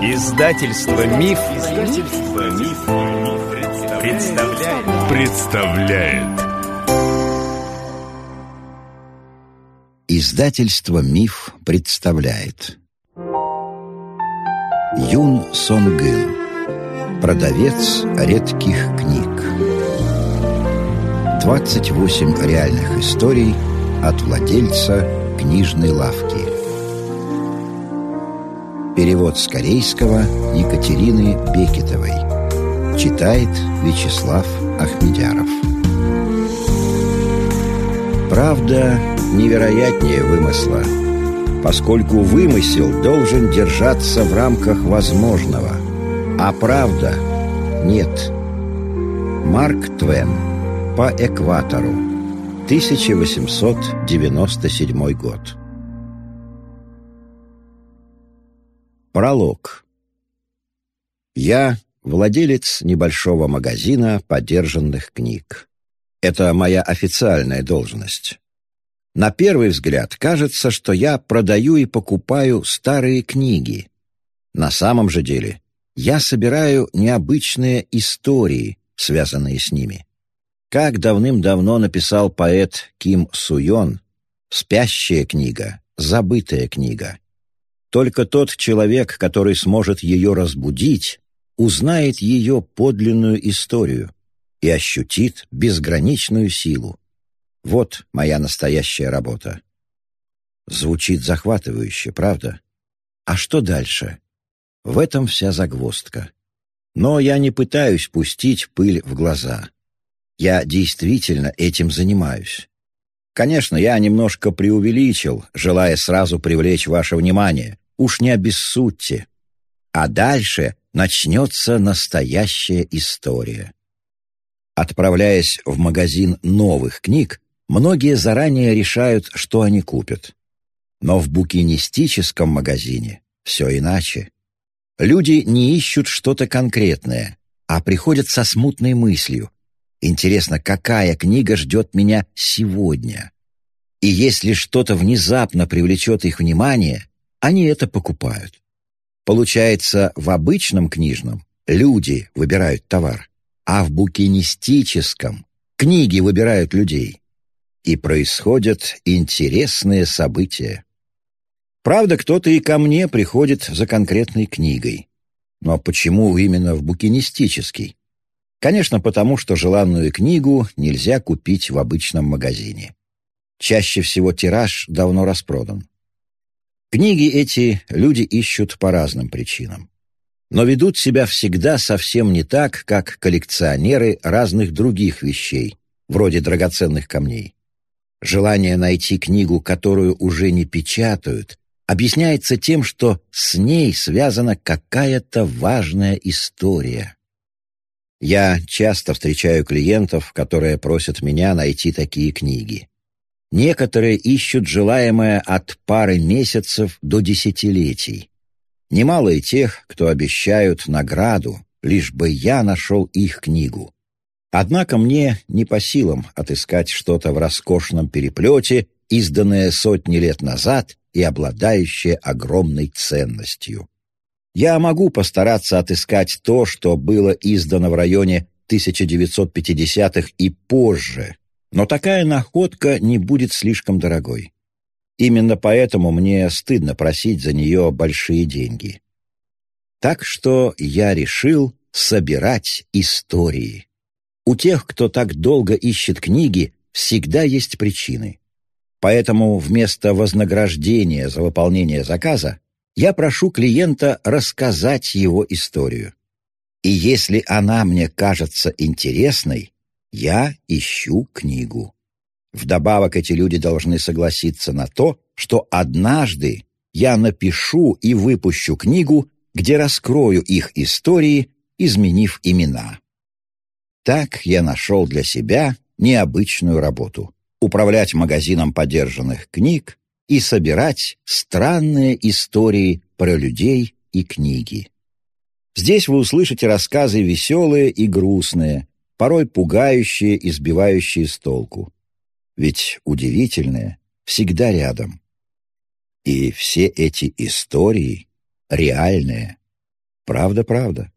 Издательство Миф, Издательство Миф, представляет. представляет. Издательство Миф представляет. Юн Сонгын. Продавец редких книг. 28 реальных историй от владельца книжной лавки. Перевод с корейского Екатерины Бекетовой. Читает Вячеслав Ахмедяров. Правда невероятнее вымысла, поскольку вымысел должен держаться в рамках возможного, а правда нет. Марк Твен. По экватору. 1897 год. Пролог. Я владелец небольшого магазина подержанных книг. Это моя официальная должность. На первый взгляд кажется, что я продаю и покупаю старые книги. На самом же деле я собираю необычные истории, связанные с ними. Как давным-давно написал поэт Ким Суйон, «Спящая книга, забытая книга». Только тот человек, который сможет ее разбудить, узнает ее подлинную историю и ощутит безграничную силу. Вот моя настоящая работа. Звучит захватывающе, правда? А что дальше? В этом вся загвоздка. Но я не пытаюсь пустить пыль в глаза. Я действительно этим занимаюсь. Конечно, я немножко преувеличил, желая сразу привлечь ваше внимание. Уж не обессудьте. А дальше начнется настоящая история. Отправляясь в магазин новых книг, многие заранее решают, что они купят. Но в букинистическом магазине все иначе. Люди не ищут что-то конкретное, а приходят со смутной мыслью, Интересно, какая книга ждет меня сегодня? И если что-то внезапно привлечет их внимание, они это покупают. Получается, в обычном книжном люди выбирают товар, а в букинистическом книги выбирают людей. И происходят интересные события. Правда, кто-то и ко мне приходит за конкретной книгой. Но почему именно в букинистический? Конечно, потому что желанную книгу нельзя купить в обычном магазине. Чаще всего тираж давно распродан. Книги эти люди ищут по разным причинам. Но ведут себя всегда совсем не так, как коллекционеры разных других вещей, вроде драгоценных камней. Желание найти книгу, которую уже не печатают, объясняется тем, что с ней связана какая-то важная история. Я часто встречаю клиентов, которые просят меня найти такие книги. Некоторые ищут желаемое от пары месяцев до десятилетий. Немало и тех, кто обещают награду, лишь бы я нашел их книгу. Однако мне не по силам отыскать что-то в роскошном переплете, изданное сотни лет назад и обладающее огромной ценностью. Я могу постараться отыскать то, что было издано в районе 1950-х и позже, но такая находка не будет слишком дорогой. Именно поэтому мне стыдно просить за нее большие деньги. Так что я решил собирать истории. У тех, кто так долго ищет книги, всегда есть причины. Поэтому вместо вознаграждения за выполнение заказа я прошу клиента рассказать его историю. И если она мне кажется интересной, я ищу книгу. Вдобавок эти люди должны согласиться на то, что однажды я напишу и выпущу книгу, где раскрою их истории, изменив имена. Так я нашел для себя необычную работу — управлять магазином подержанных книг, и собирать странные истории про людей и книги. Здесь вы услышите рассказы веселые и грустные, порой пугающие и сбивающие с толку. Ведь удивительное всегда рядом. И все эти истории реальные. Правда, правда.